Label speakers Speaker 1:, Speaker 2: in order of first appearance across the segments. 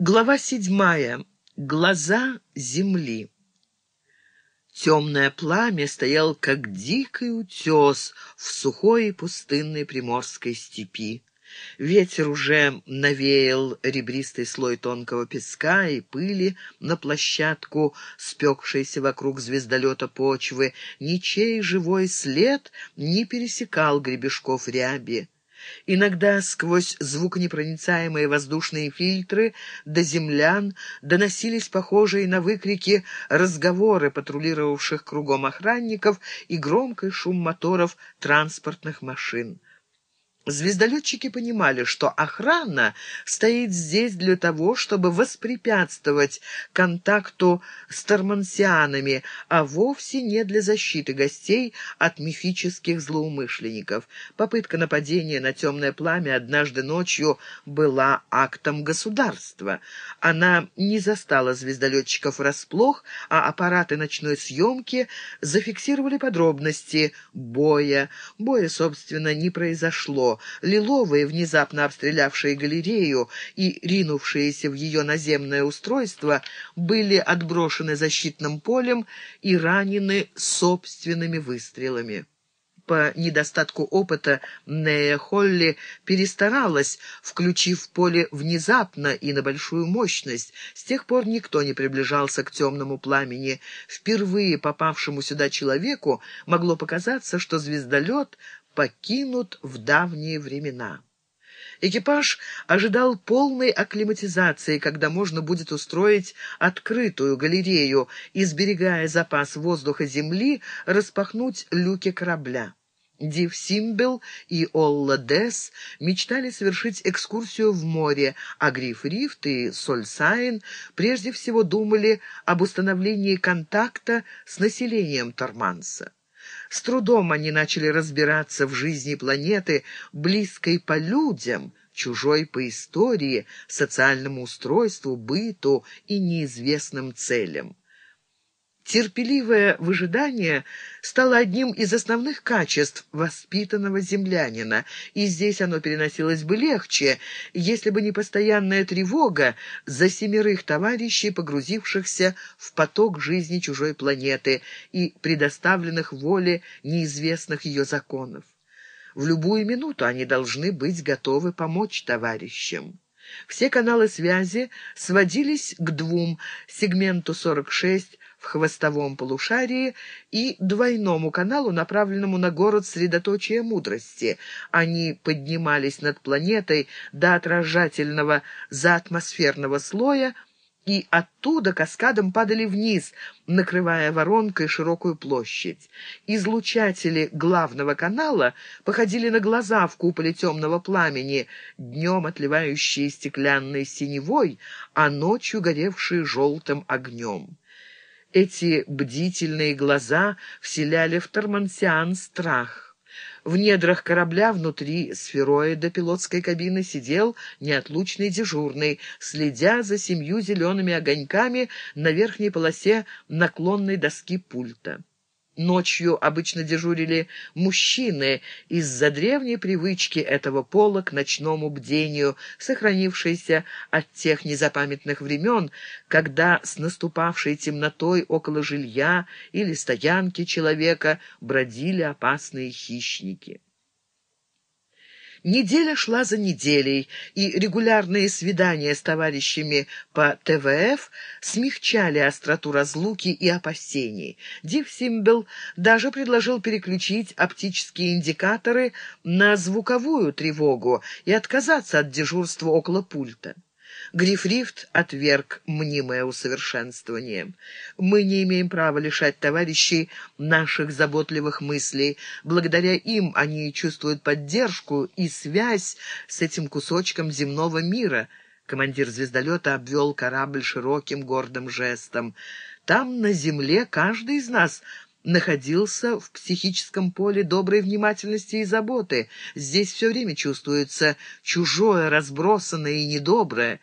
Speaker 1: Глава седьмая. Глаза земли. Темное пламя стоял, как дикий утес в сухой и пустынной приморской степи. Ветер уже навеял ребристый слой тонкого песка и пыли на площадку, спекшейся вокруг звездолета почвы. Ничей живой след не пересекал гребешков ряби. Иногда сквозь звуконепроницаемые воздушные фильтры до землян доносились похожие на выкрики разговоры патрулировавших кругом охранников и громкий шум моторов транспортных машин. Звездолетчики понимали, что охрана стоит здесь для того, чтобы воспрепятствовать контакту с тормансианами, а вовсе не для защиты гостей от мифических злоумышленников. Попытка нападения на темное пламя однажды ночью была актом государства. Она не застала звездолетчиков врасплох, а аппараты ночной съемки зафиксировали подробности боя. Боя, собственно, не произошло лиловые, внезапно обстрелявшие галерею и ринувшиеся в ее наземное устройство, были отброшены защитным полем и ранены собственными выстрелами. По недостатку опыта Нея Холли перестаралась, включив поле внезапно и на большую мощность. С тех пор никто не приближался к темному пламени. Впервые попавшему сюда человеку могло показаться, что звездолет покинут в давние времена. Экипаж ожидал полной акклиматизации, когда можно будет устроить открытую галерею и, сберегая запас воздуха Земли, распахнуть люки корабля. Див Симбел и Олла Дес мечтали совершить экскурсию в море, а Гриф Рифт и Соль Сайн прежде всего думали об установлении контакта с населением Торманса. С трудом они начали разбираться в жизни планеты, близкой по людям, чужой по истории, социальному устройству, быту и неизвестным целям. Терпеливое выжидание стало одним из основных качеств воспитанного землянина, и здесь оно переносилось бы легче, если бы не постоянная тревога за семерых товарищей, погрузившихся в поток жизни чужой планеты и предоставленных воле неизвестных ее законов. В любую минуту они должны быть готовы помочь товарищам. Все каналы связи сводились к двум, сегменту 46 в хвостовом полушарии и двойному каналу, направленному на город средоточия мудрости. Они поднимались над планетой до отражательного заатмосферного слоя, и оттуда каскадом падали вниз, накрывая воронкой широкую площадь. Излучатели главного канала походили на глаза в куполе темного пламени, днем отливающие стеклянной синевой, а ночью горевшие желтым огнем. Эти бдительные глаза вселяли в Тормансиан страх. В недрах корабля внутри сфероида пилотской кабины сидел неотлучный дежурный, следя за семью зелеными огоньками на верхней полосе наклонной доски пульта. Ночью обычно дежурили мужчины из-за древней привычки этого пола к ночному бдению, сохранившейся от тех незапамятных времен, когда с наступавшей темнотой около жилья или стоянки человека бродили опасные хищники. Неделя шла за неделей, и регулярные свидания с товарищами по ТВФ смягчали остроту разлуки и опасений. Див Симбел даже предложил переключить оптические индикаторы на звуковую тревогу и отказаться от дежурства около пульта. Грифрифт отверг мнимое усовершенствование. Мы не имеем права лишать товарищей наших заботливых мыслей. Благодаря им они чувствуют поддержку и связь с этим кусочком земного мира. Командир звездолета обвел корабль широким гордым жестом. Там, на земле, каждый из нас находился в психическом поле доброй внимательности и заботы. Здесь все время чувствуется чужое, разбросанное и недоброе.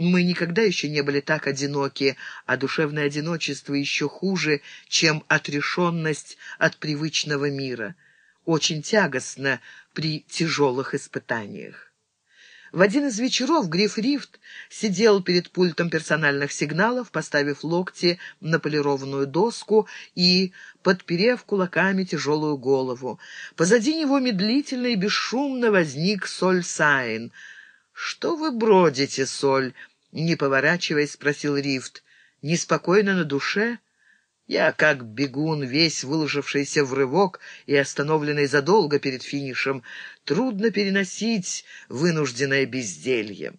Speaker 1: Мы никогда еще не были так одиноки, а душевное одиночество еще хуже, чем отрешенность от привычного мира. Очень тягостно при тяжелых испытаниях. В один из вечеров Гриф Рифт сидел перед пультом персональных сигналов, поставив локти на полированную доску и подперев кулаками тяжелую голову. Позади него медлительно и бесшумно возник Соль Сайн. «Что вы бродите, Соль?» — не поворачиваясь, спросил Рифт. «Неспокойно на душе?» Я, как бегун, весь выложившийся в рывок и остановленный задолго перед финишем, трудно переносить вынужденное безделье.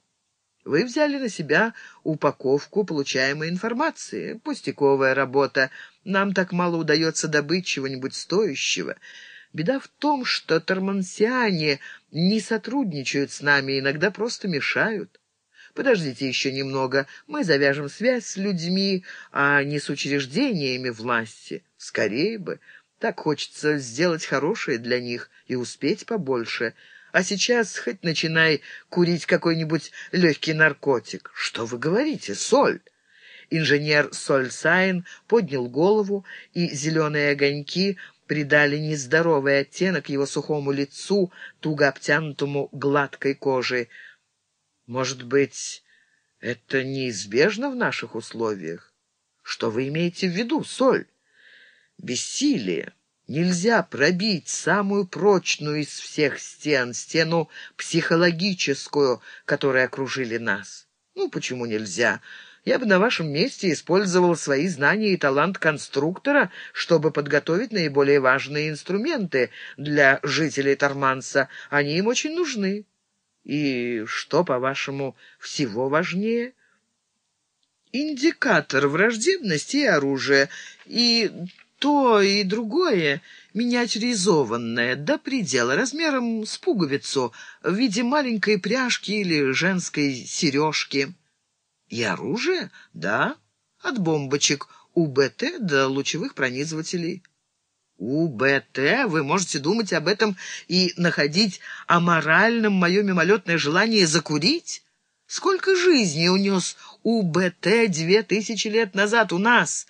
Speaker 1: Вы взяли на себя упаковку получаемой информации. Пустяковая работа. Нам так мало удается добыть чего-нибудь стоящего. Беда в том, что тормансиане не сотрудничают с нами, иногда просто мешают. Подождите еще немного, мы завяжем связь с людьми, а не с учреждениями власти. Скорее бы. Так хочется сделать хорошее для них и успеть побольше. А сейчас хоть начинай курить какой-нибудь легкий наркотик. Что вы говорите, соль? Инженер Сольсайн поднял голову, и зеленые огоньки придали нездоровый оттенок его сухому лицу, туго обтянутому гладкой кожей. Может быть, это неизбежно в наших условиях? Что вы имеете в виду, Соль? Бессилие. Нельзя пробить самую прочную из всех стен, стену психологическую, которой окружили нас. Ну, почему нельзя? Я бы на вашем месте использовал свои знания и талант конструктора, чтобы подготовить наиболее важные инструменты для жителей Торманса. Они им очень нужны. И что, по-вашему, всего важнее? Индикатор враждебности и оружия, и то, и другое миниатюризованное до предела, размером с пуговицу, в виде маленькой пряжки или женской сережки. И оружие? Да, от бомбочек УБТ до лучевых пронизывателей. УБТ, вы можете думать об этом и находить аморальным мое мимолетное желание закурить? Сколько жизней унес УБТ две тысячи лет назад у нас,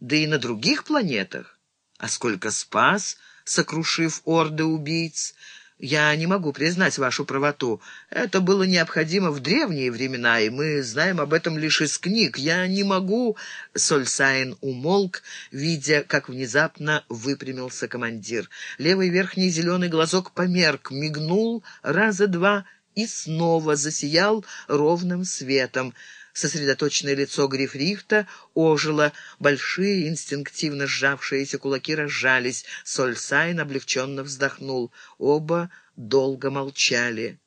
Speaker 1: да и на других планетах? А сколько спас, сокрушив орды убийц? Я не могу признать вашу правоту. Это было необходимо в древние времена, и мы знаем об этом лишь из книг. Я не могу...» Сольсайн умолк, видя, как внезапно выпрямился командир. Левый верхний зеленый глазок померк, мигнул раза два и снова засиял ровным светом. Сосредоточенное лицо Грифрихта ожило, большие, инстинктивно сжавшиеся кулаки разжались. Сольсайн облегченно вздохнул. Оба долго молчали.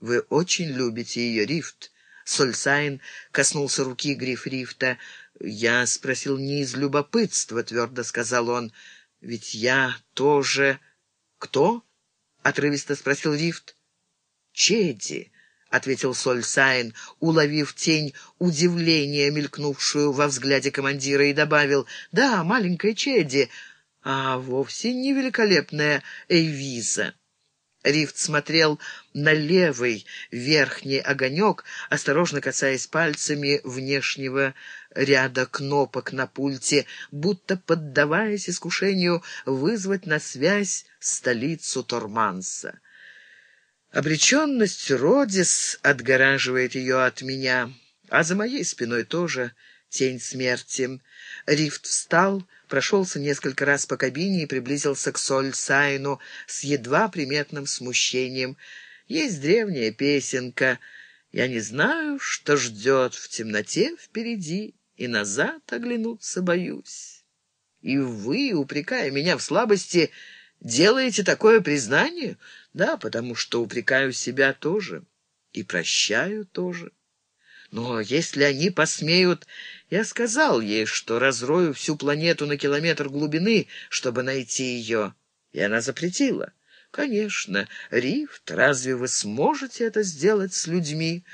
Speaker 1: «Вы очень любите ее, Рифт?» Сольсайн коснулся руки Грифрихта. «Я спросил не из любопытства», — твердо сказал он. «Ведь я тоже...» «Кто?» — отрывисто спросил Рифт. «Чеди» ответил Соль Сайн, уловив тень удивления, мелькнувшую во взгляде командира, и добавил «Да, маленькая Чеди, а вовсе не великолепная Эйвиза». Рифт смотрел на левый верхний огонек, осторожно касаясь пальцами внешнего ряда кнопок на пульте, будто поддаваясь искушению вызвать на связь столицу Торманса. Обреченность Родис отгораживает ее от меня, а за моей спиной тоже тень смерти. Рифт встал, прошелся несколько раз по кабине и приблизился к Соль Сайну с едва приметным смущением. Есть древняя песенка «Я не знаю, что ждет в темноте впереди, и назад оглянуться боюсь». И вы, упрекая меня в слабости, делаете такое признание?» Да, потому что упрекаю себя тоже и прощаю тоже. Но если они посмеют... Я сказал ей, что разрою всю планету на километр глубины, чтобы найти ее, и она запретила. Конечно, Рифт, разве вы сможете это сделать с людьми?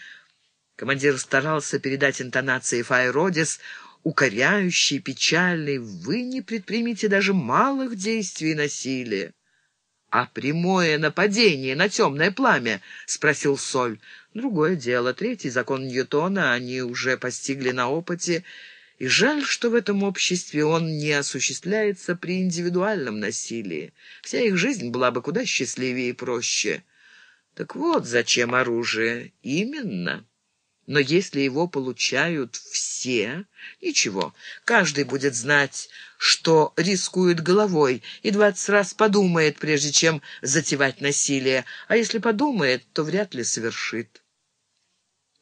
Speaker 1: Командир старался передать интонации Файродис, укоряющий, печальный. Вы не предпримите даже малых действий насилия. «А прямое нападение на темное пламя?» — спросил Соль. «Другое дело. Третий закон Ньютона они уже постигли на опыте, и жаль, что в этом обществе он не осуществляется при индивидуальном насилии. Вся их жизнь была бы куда счастливее и проще». Так вот, зачем оружие? Именно. Но если его получают все, ничего, каждый будет знать, что рискует головой, и двадцать раз подумает, прежде чем затевать насилие, а если подумает, то вряд ли совершит.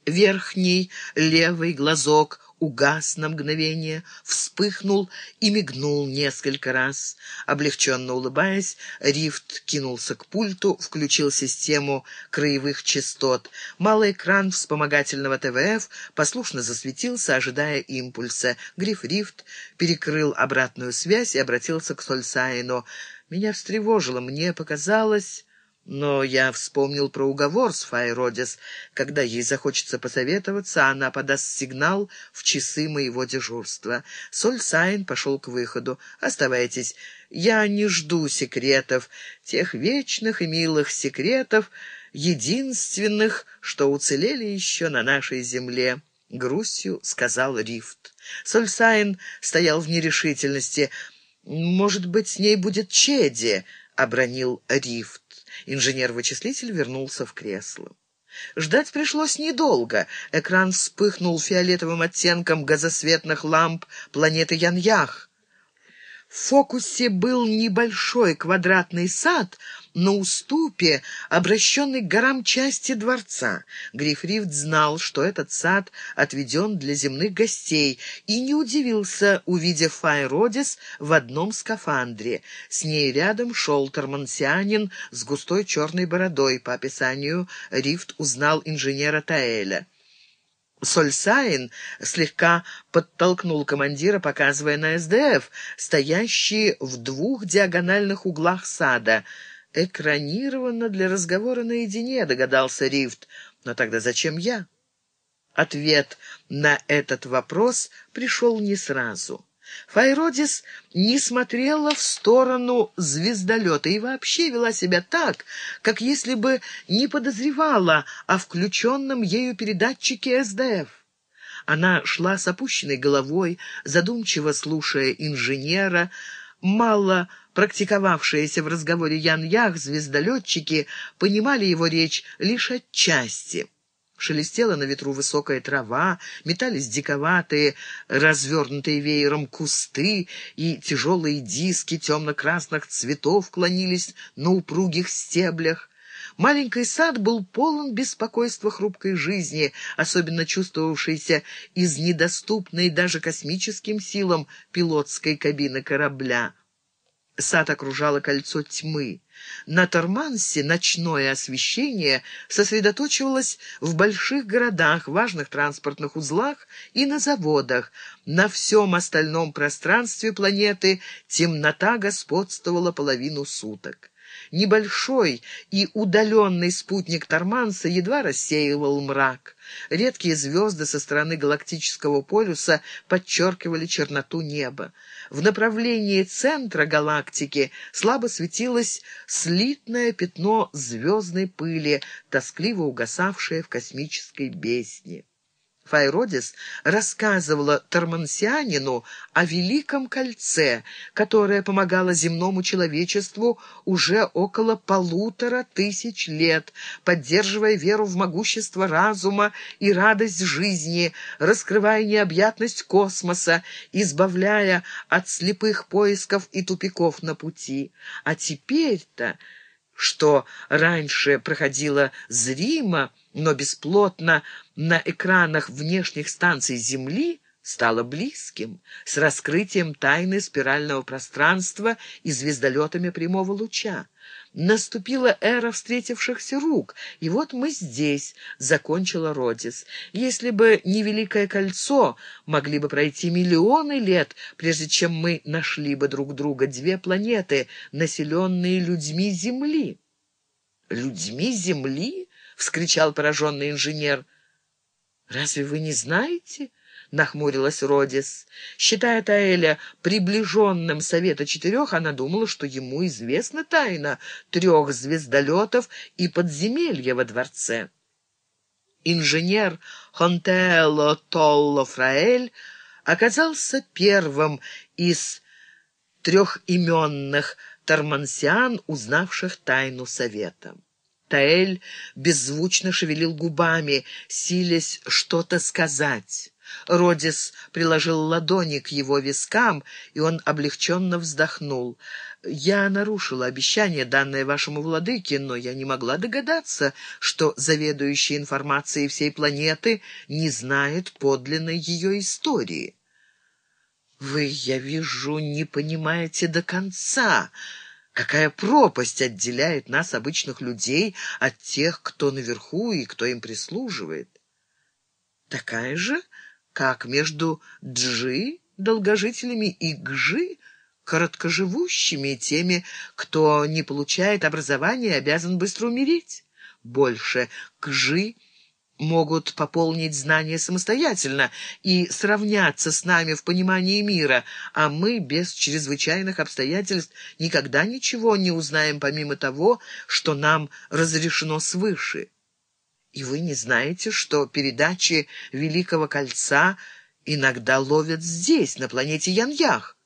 Speaker 1: Верхний левый глазок угас на мгновение, вспыхнул и мигнул несколько раз. Облегченно улыбаясь, Рифт кинулся к пульту, включил систему краевых частот. Малый экран вспомогательного ТВФ послушно засветился, ожидая импульса. Гриф Рифт перекрыл обратную связь и обратился к Сольсайну. «Меня встревожило, мне показалось...» Но я вспомнил про уговор с Файродис. Когда ей захочется посоветоваться, она подаст сигнал в часы моего дежурства. Соль Сайн пошел к выходу. «Оставайтесь. Я не жду секретов, тех вечных и милых секретов, единственных, что уцелели еще на нашей земле», — грустью сказал Рифт. Соль Сайн стоял в нерешительности. «Может быть, с ней будет Чеди», — обронил Рифт. Инженер-вычислитель вернулся в кресло. Ждать пришлось недолго. Экран вспыхнул фиолетовым оттенком газосветных ламп планеты Яньях. В фокусе был небольшой квадратный сад на уступе, обращенный к горам части дворца. Грифрифт знал, что этот сад отведен для земных гостей, и не удивился, увидев Файродис в одном скафандре. С ней рядом шел тормансианин с густой черной бородой. По описанию Рифт узнал инженера Таэля. Сольсайн слегка подтолкнул командира, показывая на СДФ, стоящие в двух диагональных углах сада. «Экранировано для разговора наедине», — догадался Рифт. «Но тогда зачем я?» Ответ на этот вопрос пришел не сразу. Файродис не смотрела в сторону звездолета и вообще вела себя так, как если бы не подозревала о включенном ею передатчике СДФ. Она шла с опущенной головой, задумчиво слушая инженера, мало практиковавшиеся в разговоре Ян-Ях звездолетчики понимали его речь лишь отчасти. Шелестела на ветру высокая трава, метались диковатые, развернутые веером кусты, и тяжелые диски темно-красных цветов клонились на упругих стеблях. Маленький сад был полон беспокойства хрупкой жизни, особенно чувствовавшейся из недоступной даже космическим силам пилотской кабины корабля. Сад окружало кольцо тьмы. На Тормансе ночное освещение сосредоточивалось в больших городах, важных транспортных узлах и на заводах. На всем остальном пространстве планеты темнота господствовала половину суток. Небольшой и удаленный спутник Торманса едва рассеивал мрак. Редкие звезды со стороны галактического полюса подчеркивали черноту неба. В направлении центра галактики слабо светилось слитное пятно звездной пыли, тоскливо угасавшее в космической бездне. Файродис рассказывала Тормансианину о Великом Кольце, которое помогало земному человечеству уже около полутора тысяч лет, поддерживая веру в могущество разума и радость жизни, раскрывая необъятность космоса, избавляя от слепых поисков и тупиков на пути. А теперь-то что раньше проходило зримо, но бесплотно на экранах внешних станций Земли, стало близким, с раскрытием тайны спирального пространства и звездолетами прямого луча. Наступила эра встретившихся рук, и вот мы здесь, — закончила Родис. Если бы не Великое Кольцо, могли бы пройти миллионы лет, прежде чем мы нашли бы друг друга две планеты, населенные людьми Земли. «Людьми Земли?» — вскричал пораженный инженер. «Разве вы не знаете?» — нахмурилась Родис. Считая Таэля приближенным Совета Четырех, она думала, что ему известна тайна трех звездолетов и подземелья во дворце. Инженер Хонтело Толло Фраэль оказался первым из трехименных тормансиан, узнавших тайну Совета. Таэль беззвучно шевелил губами, силясь что-то сказать. Родис приложил ладони к его вискам, и он облегченно вздохнул. «Я нарушила обещание, данное вашему владыке, но я не могла догадаться, что заведующий информацией всей планеты не знает подлинной ее истории». «Вы, я вижу, не понимаете до конца», Какая пропасть отделяет нас, обычных людей, от тех, кто наверху и кто им прислуживает? Такая же, как между джи, долгожителями, и гжи, короткоживущими, теми, кто не получает образования обязан быстро умереть. Больше кжи могут пополнить знания самостоятельно и сравняться с нами в понимании мира, а мы без чрезвычайных обстоятельств никогда ничего не узнаем помимо того, что нам разрешено свыше. И вы не знаете, что передачи Великого Кольца иногда ловят здесь, на планете Яньях?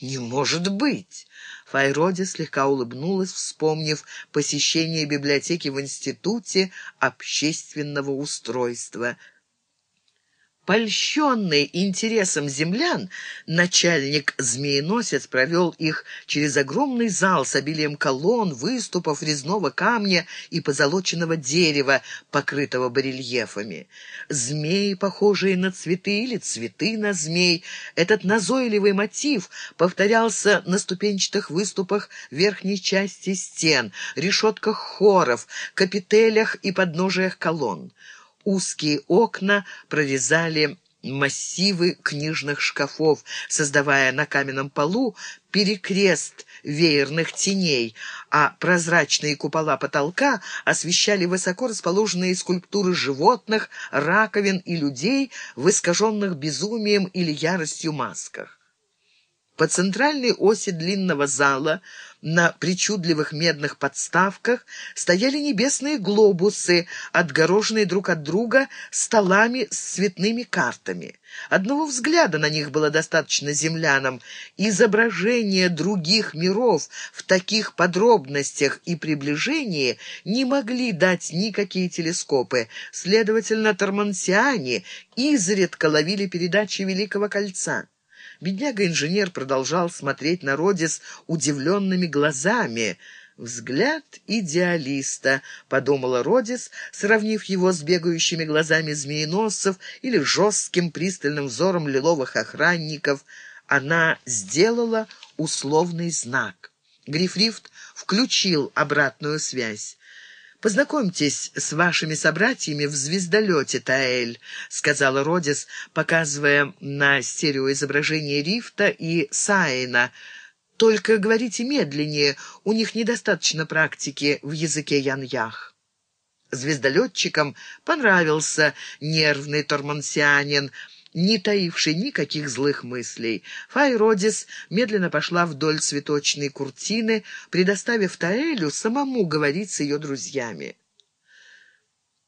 Speaker 1: Не может быть! Файроди слегка улыбнулась, вспомнив посещение библиотеки в Институте общественного устройства — Польщенный интересом землян, начальник-змееносец провел их через огромный зал с обилием колонн, выступов, резного камня и позолоченного дерева, покрытого барельефами. Змеи, похожие на цветы или цветы на змей, этот назойливый мотив повторялся на ступенчатых выступах верхней части стен, решетках хоров, капителях и подножиях колонн. Узкие окна прорезали массивы книжных шкафов, создавая на каменном полу перекрест веерных теней, а прозрачные купола потолка освещали высоко расположенные скульптуры животных, раковин и людей в искаженных безумием или яростью масках. По центральной оси длинного зала на причудливых медных подставках стояли небесные глобусы, отгороженные друг от друга столами с цветными картами. Одного взгляда на них было достаточно землянам. Изображения других миров в таких подробностях и приближении не могли дать никакие телескопы. Следовательно, тормансиане изредка ловили передачи Великого Кольца. Бедняга-инженер продолжал смотреть на Родис удивленными глазами. «Взгляд идеалиста», — подумала Родис, сравнив его с бегающими глазами змееносцев или жестким пристальным взором лиловых охранников. Она сделала условный знак. Грифрифт включил обратную связь. «Познакомьтесь с вашими собратьями в звездолете, Таэль», — сказала Родис, показывая на стереоизображение Рифта и Саина. «Только говорите медленнее, у них недостаточно практики в языке яньях». Звездолетчикам понравился нервный тормансианин, не таивший никаких злых мыслей. Файродис медленно пошла вдоль цветочной куртины, предоставив Таэлю самому говорить с ее друзьями.